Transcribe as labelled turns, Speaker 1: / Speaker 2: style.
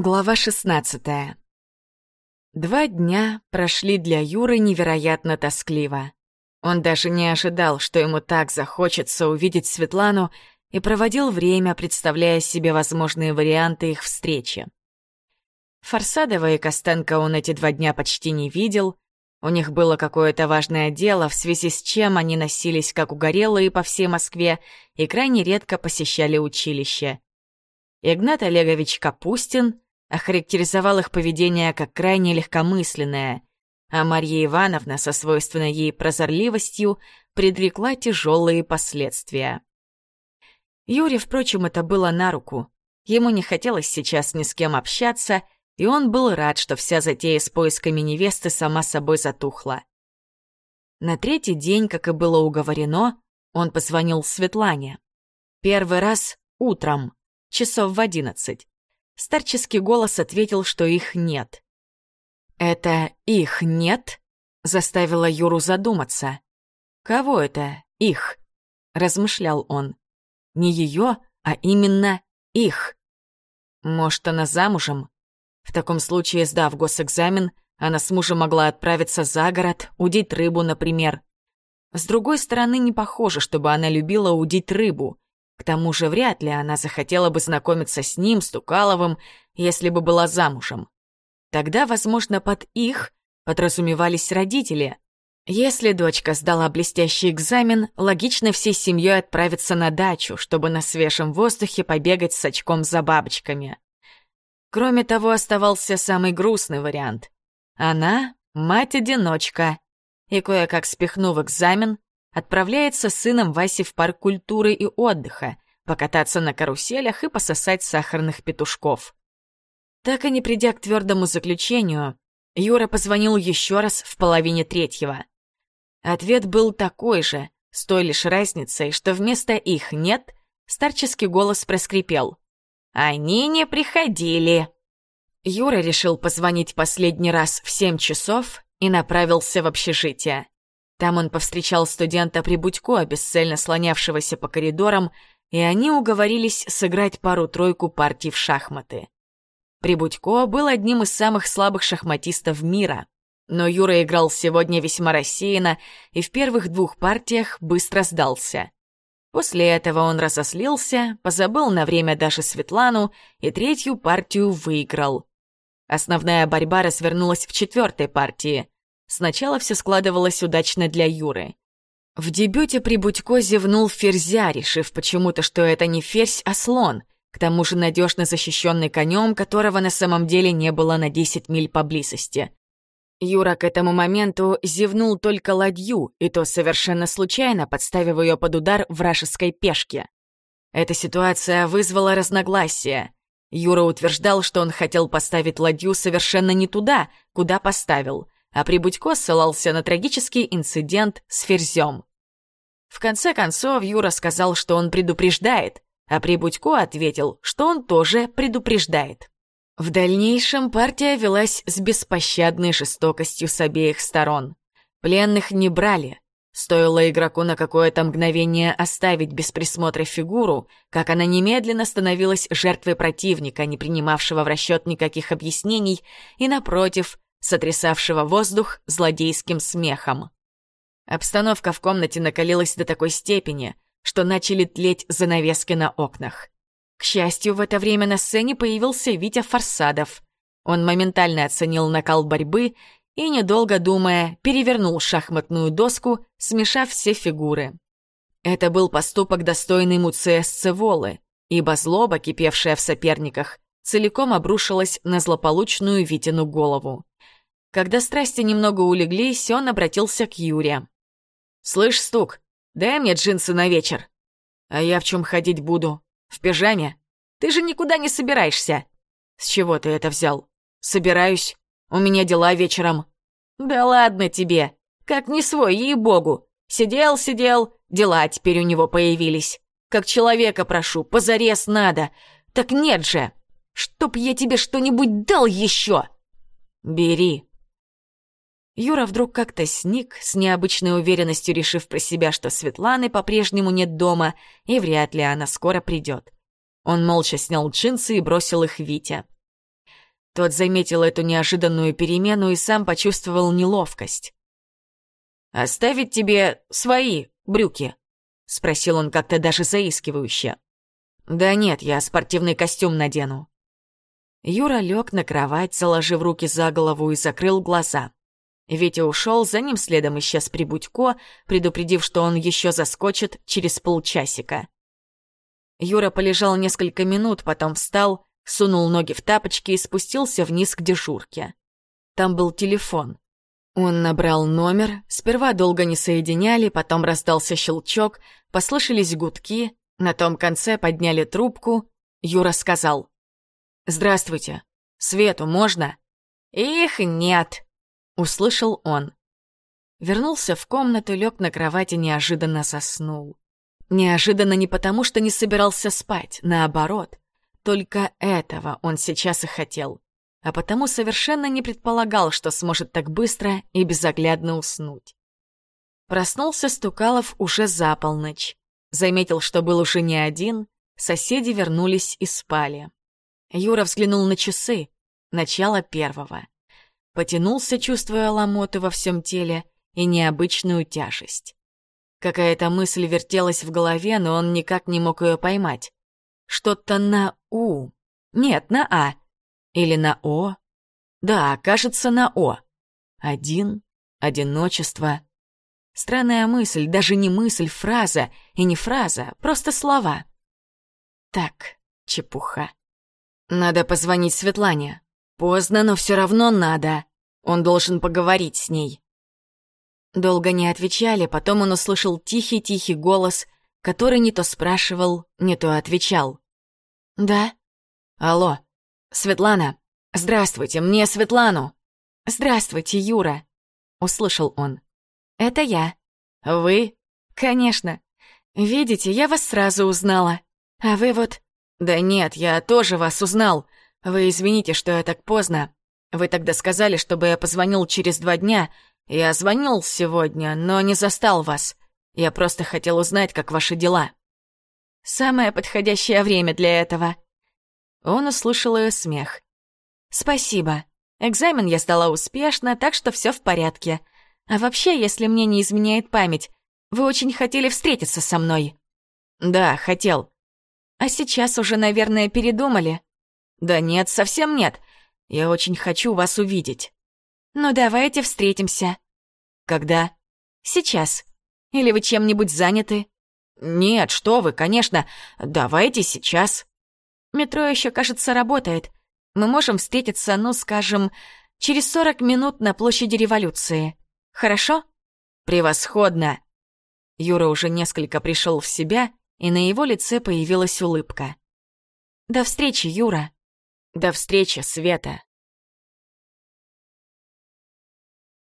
Speaker 1: Глава 16 Два дня прошли для Юры невероятно тоскливо. Он даже не ожидал, что ему так захочется увидеть Светлану, и проводил время, представляя себе возможные варианты их встречи. Форсадова и Костенко он эти два дня почти не видел. У них было какое-то важное дело, в связи с чем они носились как угорелые по всей Москве и крайне редко посещали училище. Игнат Олегович Капустин — охарактеризовал их поведение как крайне легкомысленное, а Марья Ивановна со свойственной ей прозорливостью предрекла тяжелые последствия. Юре, впрочем, это было на руку. Ему не хотелось сейчас ни с кем общаться, и он был рад, что вся затея с поисками невесты сама собой затухла. На третий день, как и было уговорено, он позвонил Светлане. Первый раз утром, часов в одиннадцать. Старческий голос ответил, что их нет. «Это их нет?» — заставило Юру задуматься. «Кого это их?» — размышлял он. «Не ее, а именно их. Может, она замужем? В таком случае, сдав госэкзамен, она с мужем могла отправиться за город, удить рыбу, например. С другой стороны, не похоже, чтобы она любила удить рыбу. К тому же вряд ли она захотела бы знакомиться с ним, с Тукаловым, если бы была замужем. Тогда, возможно, под их подразумевались родители. Если дочка сдала блестящий экзамен, логично всей семьей отправиться на дачу, чтобы на свежем воздухе побегать с очком за бабочками. Кроме того, оставался самый грустный вариант. Она — мать-одиночка, и кое-как спихнув экзамен, отправляется с сыном Васи в парк культуры и отдыха, покататься на каруселях и пососать сахарных петушков. Так и не придя к твердому заключению, Юра позвонил еще раз в половине третьего. Ответ был такой же, с той лишь разницей, что вместо «их нет» старческий голос проскрипел. «Они не приходили». Юра решил позвонить последний раз в семь часов и направился в общежитие. Там он повстречал студента Прибудько, бесцельно слонявшегося по коридорам, и они уговорились сыграть пару-тройку партий в шахматы. Прибудько был одним из самых слабых шахматистов мира, но Юра играл сегодня весьма рассеянно и в первых двух партиях быстро сдался. После этого он разослился, позабыл на время даже Светлану и третью партию выиграл. Основная борьба развернулась в четвертой партии. Сначала все складывалось удачно для Юры. В дебюте Прибудько зевнул ферзя, решив почему-то, что это не ферзь, а слон, к тому же надежно защищенный конем, которого на самом деле не было на 10 миль поблизости. Юра к этому моменту зевнул только ладью, и то совершенно случайно, подставив ее под удар вражеской пешки. Эта ситуация вызвала разногласия. Юра утверждал, что он хотел поставить ладью совершенно не туда, куда поставил — а Прибудько ссылался на трагический инцидент с Ферзем. В конце концов, Юра сказал, что он предупреждает, а Прибудько ответил, что он тоже предупреждает. В дальнейшем партия велась с беспощадной жестокостью с обеих сторон. Пленных не брали. Стоило игроку на какое-то мгновение оставить без присмотра фигуру, как она немедленно становилась жертвой противника, не принимавшего в расчет никаких объяснений, и, напротив, сотрясавшего воздух злодейским смехом. Обстановка в комнате накалилась до такой степени, что начали тлеть занавески на окнах. К счастью, в это время на сцене появился Витя Форсадов. Он моментально оценил накал борьбы и, недолго думая, перевернул шахматную доску, смешав все фигуры. Это был поступок, достойный Муция Сцеволы, ибо злоба, кипевшая в соперниках, целиком обрушилась на злополучную Витину голову. Когда страсти немного улеглись, он обратился к Юре. «Слышь, Стук, дай мне джинсы на вечер». «А я в чем ходить буду? В пижаме? Ты же никуда не собираешься». «С чего ты это взял?» «Собираюсь. У меня дела вечером». «Да ладно тебе. Как не свой, ей-богу. Сидел-сидел, дела теперь у него появились. Как человека прошу, позарез надо. Так нет же. Чтоб я тебе что-нибудь дал еще!» «Бери», Юра вдруг как-то сник, с необычной уверенностью решив про себя, что Светланы по-прежнему нет дома, и вряд ли она скоро придет. Он молча снял джинсы и бросил их Вите. Тот заметил эту неожиданную перемену и сам почувствовал неловкость. «Оставить тебе свои брюки?» — спросил он как-то даже заискивающе. «Да нет, я спортивный костюм надену». Юра лег на кровать, заложив руки за голову и закрыл глаза. Витя ушел, за ним следом исчез Прибудько, предупредив, что он еще заскочит через полчасика. Юра полежал несколько минут, потом встал, сунул ноги в тапочки и спустился вниз к дежурке. Там был телефон. Он набрал номер, сперва долго не соединяли, потом раздался щелчок, послышались гудки, на том конце подняли трубку. Юра сказал. «Здравствуйте. Свету можно?» «Их нет», — услышал он. Вернулся в комнату, лег на кровати, неожиданно заснул. Неожиданно не потому, что не собирался спать, наоборот. Только этого он сейчас и хотел. А потому совершенно не предполагал, что сможет так быстро и безоглядно уснуть. Проснулся Стукалов уже за полночь. Заметил, что был уже не один, соседи вернулись и спали. Юра взглянул на часы, начало первого. Потянулся, чувствуя ломоту во всем теле и необычную тяжесть. Какая-то мысль вертелась в голове, но он никак не мог ее поймать. Что-то на «У». Нет, на «А». Или на «О». Да, кажется, на «О». Один, одиночество. Странная мысль, даже не мысль, фраза, и не фраза, просто слова. Так, чепуха. Надо позвонить Светлане. Поздно, но все равно надо. Он должен поговорить с ней. Долго не отвечали, потом он услышал тихий-тихий голос, который не то спрашивал, не то отвечал. «Да?» «Алло, Светлана, здравствуйте, мне Светлану!» «Здравствуйте, Юра!» — услышал он. «Это я». «Вы?» «Конечно. Видите, я вас сразу узнала. А вы вот...» «Да нет, я тоже вас узнал. Вы извините, что я так поздно. Вы тогда сказали, чтобы я позвонил через два дня. Я звонил сегодня, но не застал вас. Я просто хотел узнать, как ваши дела». «Самое подходящее время для этого». Он услышал ее смех. «Спасибо. Экзамен я сдала успешно, так что все в порядке. А вообще, если мне не изменяет память, вы очень хотели встретиться со мной». «Да, хотел. А сейчас уже, наверное, передумали?» «Да нет, совсем нет. Я очень хочу вас увидеть». «Ну давайте встретимся». «Когда?» «Сейчас. Или вы чем-нибудь заняты?» «Нет, что вы, конечно. Давайте сейчас». «Метро еще, кажется, работает. Мы можем встретиться, ну, скажем, через сорок минут на площади революции. Хорошо?» «Превосходно!» Юра уже несколько пришел в себя и на его лице появилась улыбка. «До встречи, Юра!» «До встречи, Света!»